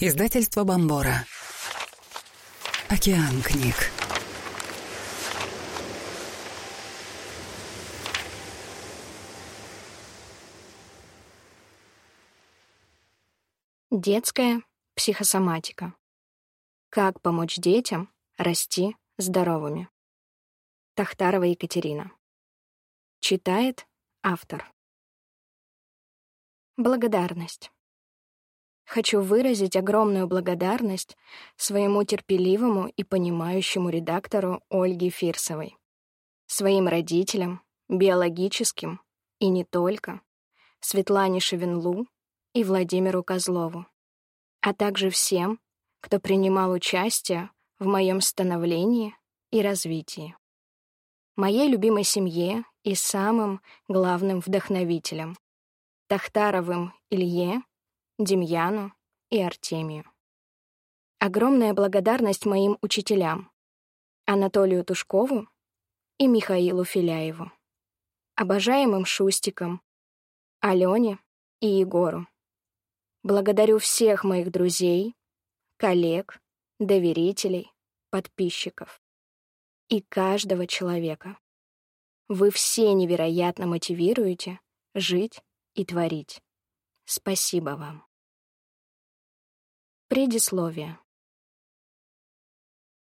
Издательство Бомбора. Океан книг. Детская психосоматика. Как помочь детям расти здоровыми. Тахтарова Екатерина. Читает автор. Благодарность. Хочу выразить огромную благодарность своему терпеливому и понимающему редактору Ольге Фирсовой, своим родителям, биологическим и не только, Светлане Шевенлу и Владимиру Козлову, а также всем, кто принимал участие в моем становлении и развитии. Моей любимой семье и самым главным вдохновителем — Тахтаровым Илье Демьяну и Артемию. Огромная благодарность моим учителям Анатолию Тушкову и Михаилу Филяеву, обожаемым Шустикам, Алене и Егору. Благодарю всех моих друзей, коллег, доверителей, подписчиков и каждого человека. Вы все невероятно мотивируете жить и творить. Спасибо вам. Предисловие.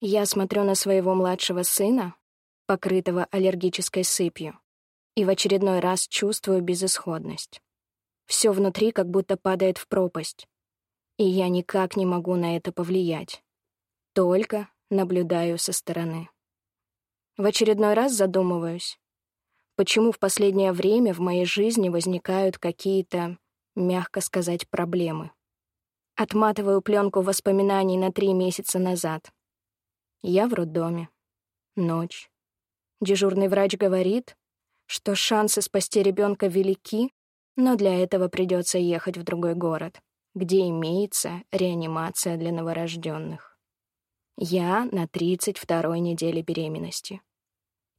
Я смотрю на своего младшего сына, покрытого аллергической сыпью, и в очередной раз чувствую безысходность. Все внутри как будто падает в пропасть, и я никак не могу на это повлиять. Только наблюдаю со стороны. В очередной раз задумываюсь, почему в последнее время в моей жизни возникают какие-то, мягко сказать, проблемы. Отматываю пленку воспоминаний на три месяца назад. Я в роддоме. Ночь. Дежурный врач говорит, что шансы спасти ребенка велики, но для этого придется ехать в другой город, где имеется реанимация для новорожденных. Я на 32-й неделе беременности.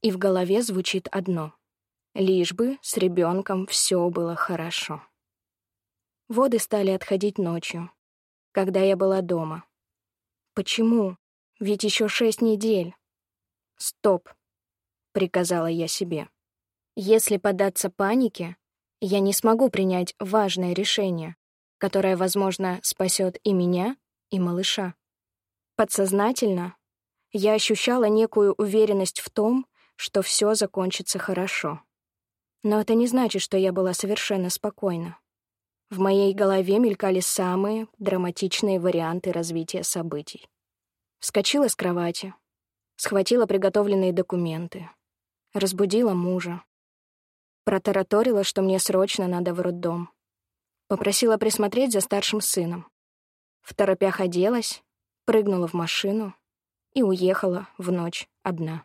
И в голове звучит одно — лишь бы с ребенком все было хорошо. Воды стали отходить ночью, когда я была дома. Почему? Ведь еще шесть недель. Стоп, приказала я себе. Если поддаться панике, я не смогу принять важное решение, которое, возможно, спасет и меня, и малыша. Подсознательно я ощущала некую уверенность в том, что все закончится хорошо. Но это не значит, что я была совершенно спокойна. В моей голове мелькали самые драматичные варианты развития событий. Вскочила с кровати, схватила приготовленные документы, разбудила мужа. Протараторила, что мне срочно надо в роддом. Попросила присмотреть за старшим сыном. В торопях оделась, прыгнула в машину и уехала в ночь одна.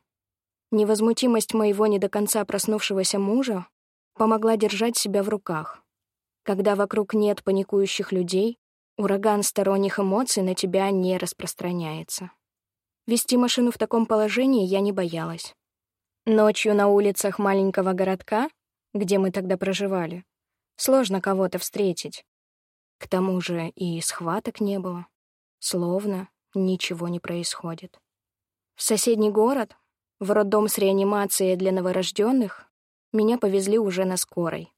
Невозмутимость моего не до конца проснувшегося мужа помогла держать себя в руках — когда вокруг нет паникующих людей, ураган сторонних эмоций на тебя не распространяется. Вести машину в таком положении я не боялась. Ночью на улицах маленького городка, где мы тогда проживали, сложно кого-то встретить. К тому же и схваток не было. Словно ничего не происходит. В соседний город, в роддом с реанимацией для новорожденных, меня повезли уже на скорой.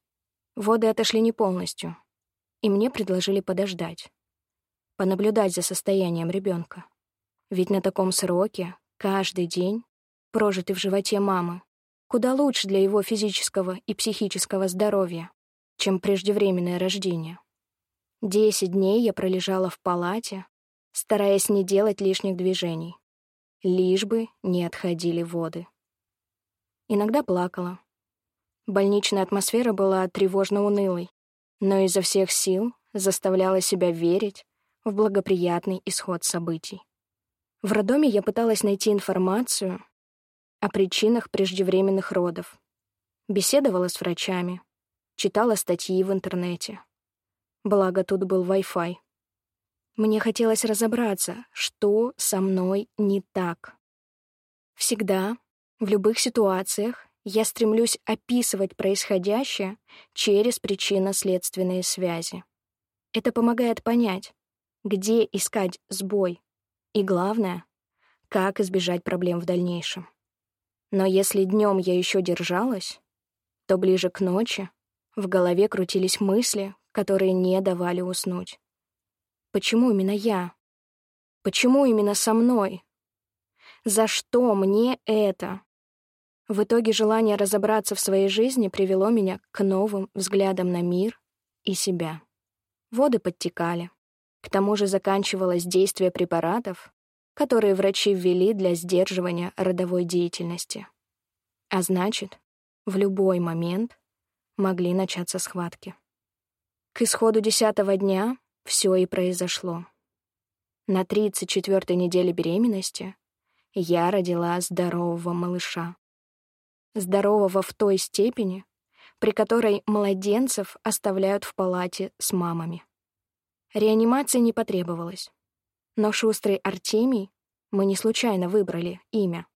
Воды отошли не полностью, и мне предложили подождать, понаблюдать за состоянием ребенка. Ведь на таком сроке каждый день, прожитый в животе мамы, куда лучше для его физического и психического здоровья, чем преждевременное рождение. Десять дней я пролежала в палате, стараясь не делать лишних движений, лишь бы не отходили воды. Иногда плакала, Больничная атмосфера была тревожно унылой, но изо всех сил заставляла себя верить в благоприятный исход событий. В роддоме я пыталась найти информацию о причинах преждевременных родов, беседовала с врачами, читала статьи в интернете. Благо, тут был Wi-Fi. Мне хотелось разобраться, что со мной не так. Всегда, в любых ситуациях, я стремлюсь описывать происходящее через причинно-следственные связи. Это помогает понять, где искать сбой и, главное, как избежать проблем в дальнейшем. Но если днем я еще держалась, то ближе к ночи в голове крутились мысли, которые не давали уснуть. Почему именно я? Почему именно со мной? За что мне это? В итоге желание разобраться в своей жизни привело меня к новым взглядам на мир и себя. Воды подтекали. К тому же заканчивалось действие препаратов, которые врачи ввели для сдерживания родовой деятельности. А значит, в любой момент могли начаться схватки. К исходу десятого дня все и произошло. На 34-й неделе беременности я родила здорового малыша. Здорового в той степени, при которой младенцев оставляют в палате с мамами. Реанимации не потребовалось. Но шустрый Артемий мы не случайно выбрали имя.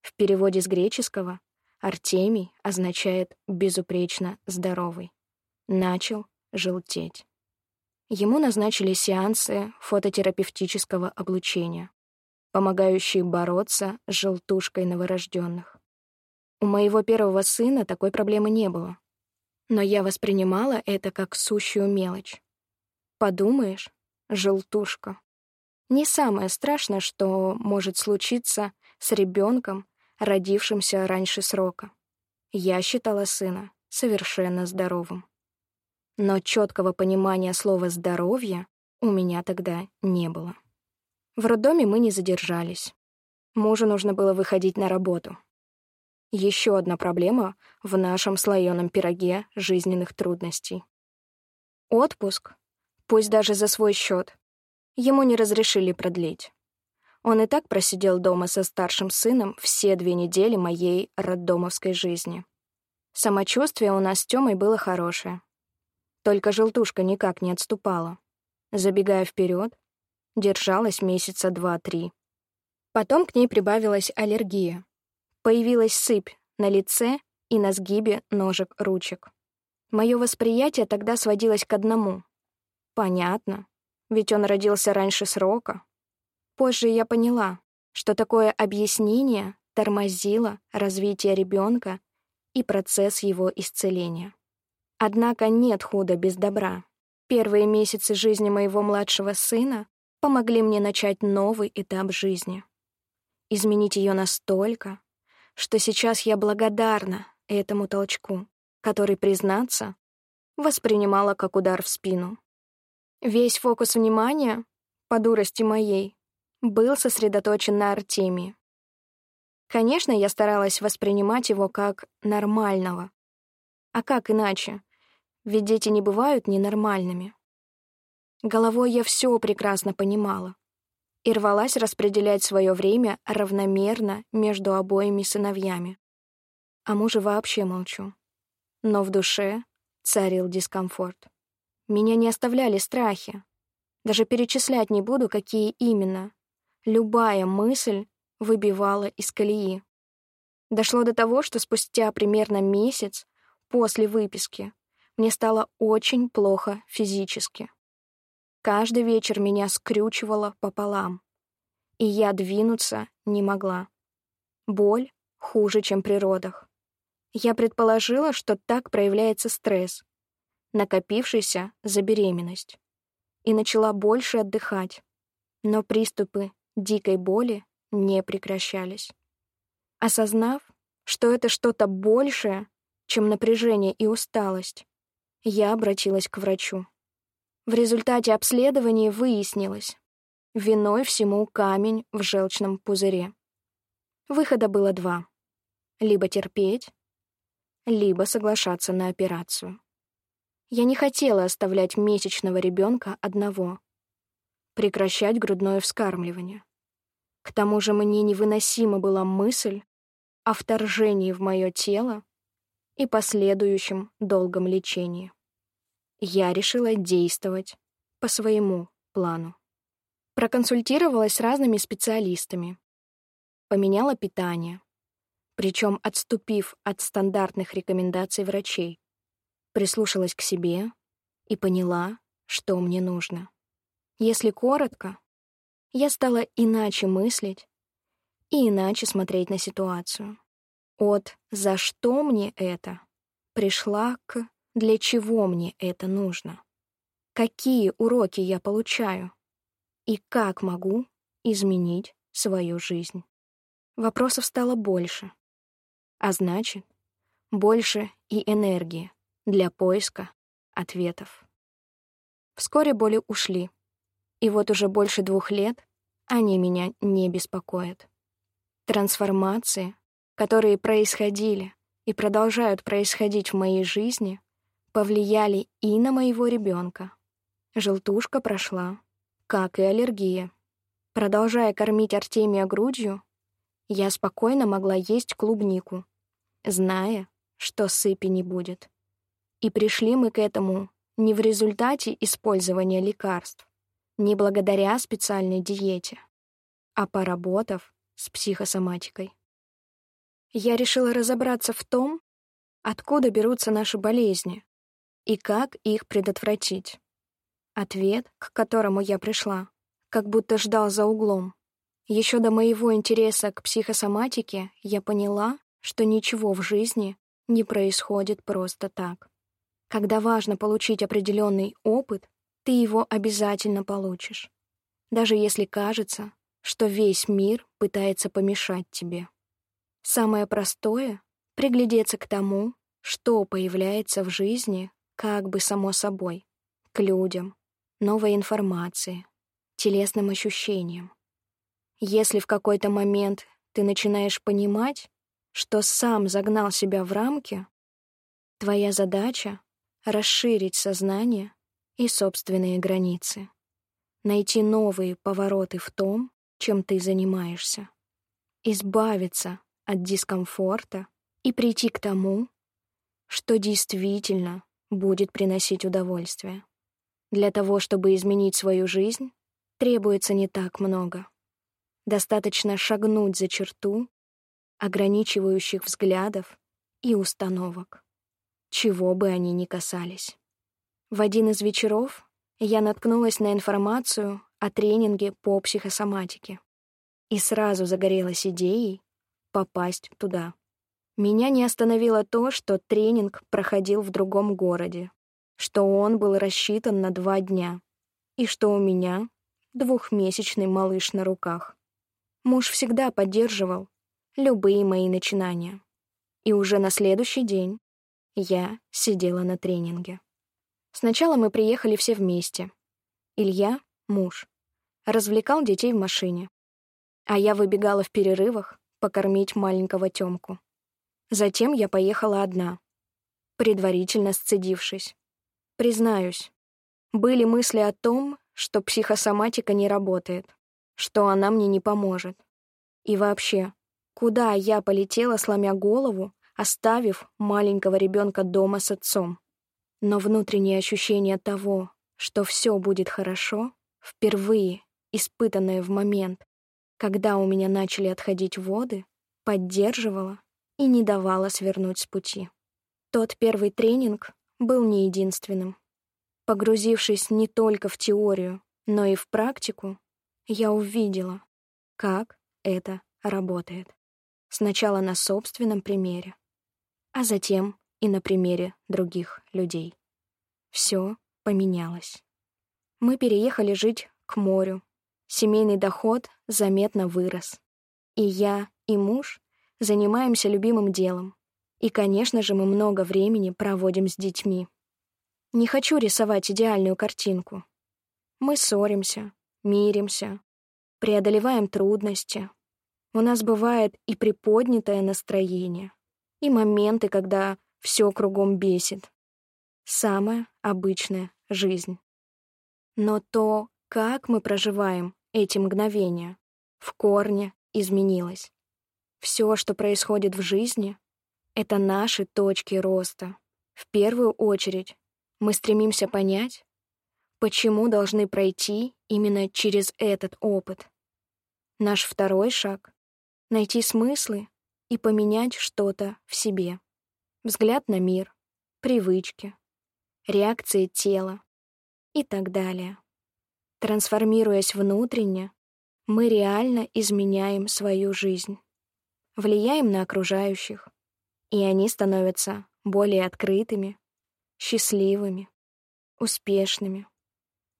В переводе с греческого Артемий означает «безупречно здоровый». Начал желтеть. Ему назначили сеансы фототерапевтического облучения, помогающие бороться с желтушкой новорожденных. У моего первого сына такой проблемы не было, но я воспринимала это как сущую мелочь. Подумаешь, желтушка. Не самое страшное, что может случиться с ребенком, родившимся раньше срока. Я считала сына совершенно здоровым. Но четкого понимания слова «здоровье» у меня тогда не было. В роддоме мы не задержались. Мужу нужно было выходить на работу. Еще одна проблема в нашем слоеном пироге жизненных трудностей. Отпуск пусть даже за свой счет. Ему не разрешили продлить. Он и так просидел дома со старшим сыном все две недели моей роддомовской жизни. Самочувствие у нас с Тёмой было хорошее. Только желтушка никак не отступала. Забегая вперед, держалась месяца два-три. Потом к ней прибавилась аллергия. Появилась сыпь на лице и на сгибе ножек-ручек. Мое восприятие тогда сводилось к одному Понятно, ведь он родился раньше срока. Позже я поняла, что такое объяснение тормозило развитие ребенка и процесс его исцеления. Однако нет худа без добра. Первые месяцы жизни моего младшего сына помогли мне начать новый этап жизни. Изменить ее настолько, что сейчас я благодарна этому толчку, который, признаться, воспринимала как удар в спину. Весь фокус внимания, по дурости моей, был сосредоточен на Артемии. Конечно, я старалась воспринимать его как нормального. А как иначе? Ведь дети не бывают ненормальными. Головой я все прекрасно понимала и рвалась распределять свое время равномерно между обоими сыновьями. А муже вообще молчу. Но в душе царил дискомфорт. Меня не оставляли страхи. Даже перечислять не буду, какие именно. Любая мысль выбивала из колеи. Дошло до того, что спустя примерно месяц после выписки мне стало очень плохо физически. Каждый вечер меня скрючивало пополам, и я двинуться не могла. Боль хуже, чем при родах. Я предположила, что так проявляется стресс, накопившийся за беременность, и начала больше отдыхать, но приступы дикой боли не прекращались. Осознав, что это что-то большее, чем напряжение и усталость, я обратилась к врачу. В результате обследования выяснилось, виной всему камень в желчном пузыре. Выхода было два — либо терпеть, либо соглашаться на операцию. Я не хотела оставлять месячного ребенка одного, прекращать грудное вскармливание. К тому же мне невыносима была мысль о вторжении в мое тело и последующем долгом лечении. Я решила действовать по своему плану. Проконсультировалась с разными специалистами. Поменяла питание, причем отступив от стандартных рекомендаций врачей прислушалась к себе и поняла, что мне нужно. Если коротко, я стала иначе мыслить и иначе смотреть на ситуацию. От «за что мне это?» пришла к «для чего мне это нужно?» Какие уроки я получаю? И как могу изменить свою жизнь? Вопросов стало больше. А значит, больше и энергии для поиска ответов. Вскоре боли ушли, и вот уже больше двух лет они меня не беспокоят. Трансформации, которые происходили и продолжают происходить в моей жизни, повлияли и на моего ребенка. Желтушка прошла, как и аллергия. Продолжая кормить Артемия грудью, я спокойно могла есть клубнику, зная, что сыпи не будет. И пришли мы к этому не в результате использования лекарств, не благодаря специальной диете, а поработав с психосоматикой. Я решила разобраться в том, откуда берутся наши болезни и как их предотвратить. Ответ, к которому я пришла, как будто ждал за углом. Еще до моего интереса к психосоматике я поняла, что ничего в жизни не происходит просто так. Когда важно получить определенный опыт, ты его обязательно получишь. Даже если кажется, что весь мир пытается помешать тебе. Самое простое — приглядеться к тому, что появляется в жизни как бы само собой, к людям, новой информации, телесным ощущениям. Если в какой-то момент ты начинаешь понимать, что сам загнал себя в рамки, твоя задача — расширить сознание и собственные границы, найти новые повороты в том, чем ты занимаешься, избавиться от дискомфорта и прийти к тому, что действительно будет приносить удовольствие. Для того, чтобы изменить свою жизнь, требуется не так много. Достаточно шагнуть за черту ограничивающих взглядов и установок, чего бы они ни касались. В один из вечеров я наткнулась на информацию о тренинге по психосоматике и сразу загорелась идеей попасть туда. Меня не остановило то, что тренинг проходил в другом городе, что он был рассчитан на два дня, и что у меня двухмесячный малыш на руках. Муж всегда поддерживал любые мои начинания. И уже на следующий день я сидела на тренинге. Сначала мы приехали все вместе. Илья, муж, развлекал детей в машине, а я выбегала в перерывах покормить маленького Тёмку. Затем я поехала одна, предварительно сцедившись. Признаюсь, были мысли о том, что психосоматика не работает, что она мне не поможет. И вообще, куда я полетела, сломя голову, оставив маленького ребенка дома с отцом? Но внутреннее ощущение того, что все будет хорошо, впервые испытанное в момент, когда у меня начали отходить воды, поддерживало и не давало свернуть с пути. Тот первый тренинг был не единственным. Погрузившись не только в теорию, но и в практику, я увидела, как это работает. Сначала на собственном примере, а затем и на примере других людей. Все поменялось. Мы переехали жить к морю. Семейный доход заметно вырос. И я, и муж занимаемся любимым делом. И, конечно же, мы много времени проводим с детьми. Не хочу рисовать идеальную картинку. Мы ссоримся, миримся, преодолеваем трудности. У нас бывает и приподнятое настроение, и моменты, когда все кругом бесит. Самая обычная жизнь. Но то, как мы проживаем эти мгновения, в корне изменилось. Все, что происходит в жизни, — это наши точки роста. В первую очередь мы стремимся понять, почему должны пройти именно через этот опыт. Наш второй шаг — найти смыслы и поменять что-то в себе. Взгляд на мир, привычки, реакции тела и так далее. Трансформируясь внутренне, мы реально изменяем свою жизнь, влияем на окружающих, и они становятся более открытыми, счастливыми, успешными.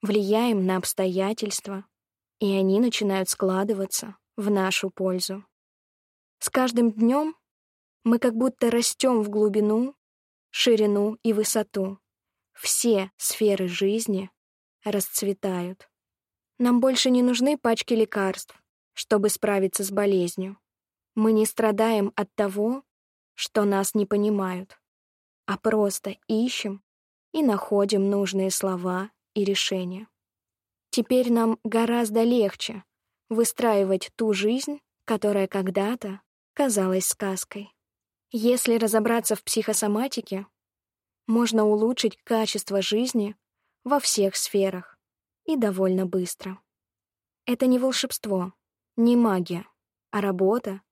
Влияем на обстоятельства, и они начинают складываться в нашу пользу. С каждым днем мы как будто растем в глубину, ширину и высоту. Все сферы жизни расцветают. Нам больше не нужны пачки лекарств, чтобы справиться с болезнью. Мы не страдаем от того, что нас не понимают, а просто ищем и находим нужные слова и решения. Теперь нам гораздо легче выстраивать ту жизнь, которая когда-то казалась сказкой. Если разобраться в психосоматике, можно улучшить качество жизни во всех сферах и довольно быстро. Это не волшебство, не магия, а работа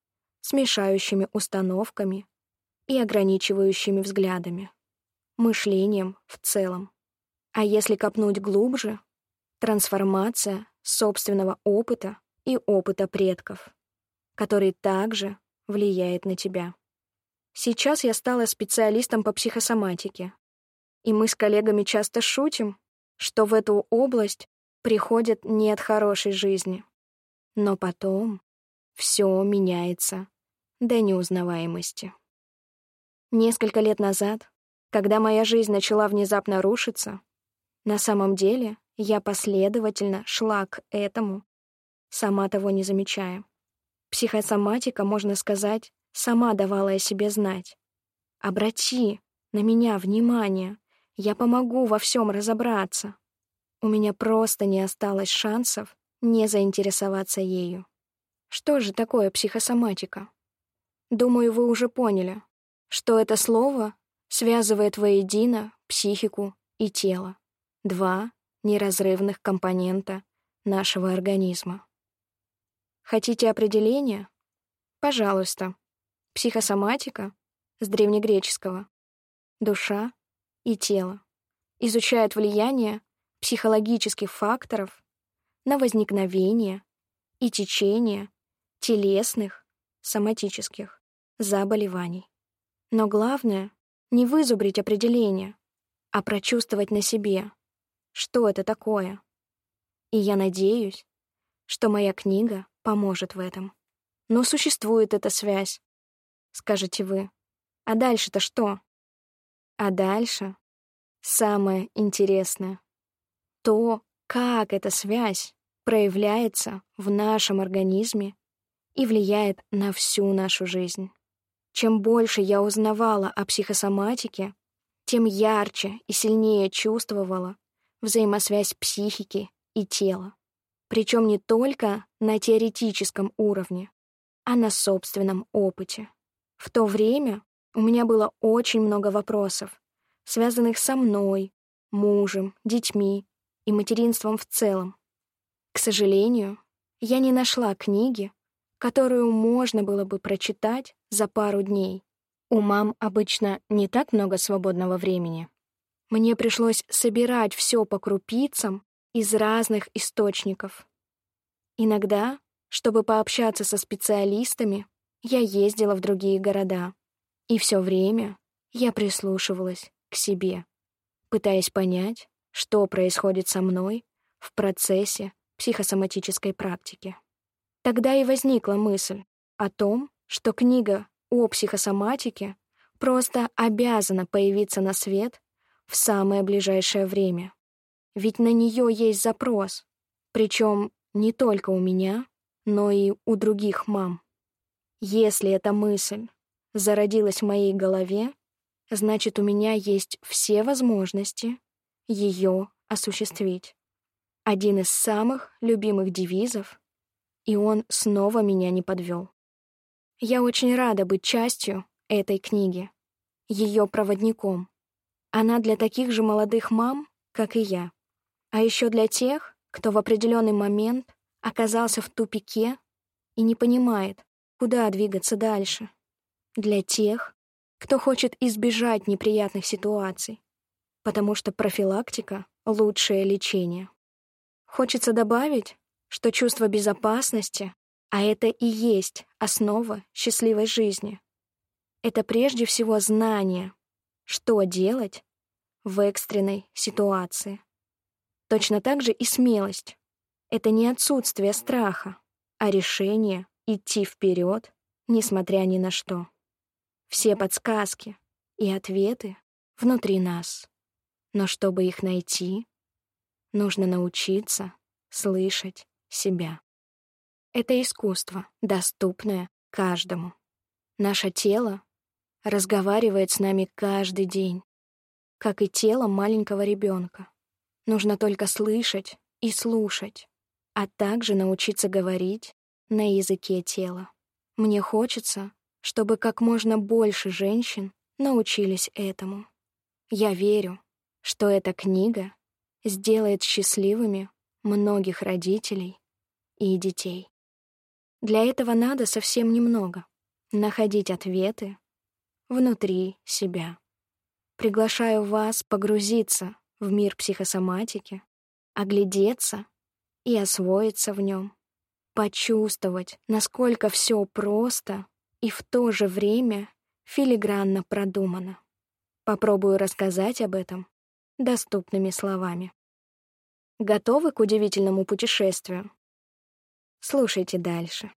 с мешающими установками и ограничивающими взглядами, мышлением в целом. А если копнуть глубже, трансформация собственного опыта и опыта предков, который также влияет на тебя. Сейчас я стала специалистом по психосоматике, и мы с коллегами часто шутим, что в эту область приходят не от хорошей жизни. Но потом все меняется до неузнаваемости. Несколько лет назад, когда моя жизнь начала внезапно рушиться, на самом деле я последовательно шла к этому, сама того не замечая. Психосоматика, можно сказать, сама давала о себе знать. «Обрати на меня внимание, я помогу во всем разобраться». У меня просто не осталось шансов не заинтересоваться ею. Что же такое психосоматика? Думаю, вы уже поняли, что это слово связывает воедино психику и тело. Два неразрывных компонента нашего организма. Хотите определение? Пожалуйста. Психосоматика с древнегреческого. Душа и тело. Изучает влияние психологических факторов на возникновение и течение телесных, соматических заболеваний. Но главное — не вызубрить определение, а прочувствовать на себе, что это такое. И я надеюсь, что моя книга поможет в этом. Но существует эта связь, скажете вы. А дальше-то что? А дальше самое интересное. То, как эта связь проявляется в нашем организме и влияет на всю нашу жизнь. Чем больше я узнавала о психосоматике, тем ярче и сильнее чувствовала взаимосвязь психики и тела. Причем не только на теоретическом уровне, а на собственном опыте. В то время у меня было очень много вопросов, связанных со мной, мужем, детьми и материнством в целом. К сожалению, я не нашла книги, которую можно было бы прочитать за пару дней. У мам обычно не так много свободного времени. Мне пришлось собирать все по крупицам из разных источников. Иногда, чтобы пообщаться со специалистами, я ездила в другие города. И все время я прислушивалась к себе, пытаясь понять, что происходит со мной в процессе психосоматической практики. Тогда и возникла мысль о том, что книга о психосоматике просто обязана появиться на свет в самое ближайшее время. Ведь на нее есть запрос, причем не только у меня, но и у других мам. Если эта мысль зародилась в моей голове, значит, у меня есть все возможности ее осуществить. Один из самых любимых девизов, и он снова меня не подвел. Я очень рада быть частью этой книги, ее проводником. Она для таких же молодых мам, как и я. А еще для тех, кто в определенный момент оказался в тупике и не понимает, куда двигаться дальше. Для тех, кто хочет избежать неприятных ситуаций, потому что профилактика — лучшее лечение. Хочется добавить, что чувство безопасности, а это и есть основа счастливой жизни, это прежде всего знание, что делать в экстренной ситуации. Точно так же и смелость. Это не отсутствие страха, а решение идти вперед, несмотря ни на что. Все подсказки и ответы внутри нас. Но чтобы их найти, нужно научиться слышать себя. Это искусство, доступное каждому. Наше тело разговаривает с нами каждый день, как и тело маленького ребенка. Нужно только слышать и слушать, а также научиться говорить на языке тела. Мне хочется, чтобы как можно больше женщин научились этому. Я верю, что эта книга сделает счастливыми многих родителей и детей. Для этого надо совсем немного — находить ответы внутри себя. Приглашаю вас погрузиться в мир психосоматики, оглядеться и освоиться в нем, почувствовать, насколько все просто и в то же время филигранно продумано. Попробую рассказать об этом доступными словами. Готовы к удивительному путешествию? Слушайте дальше.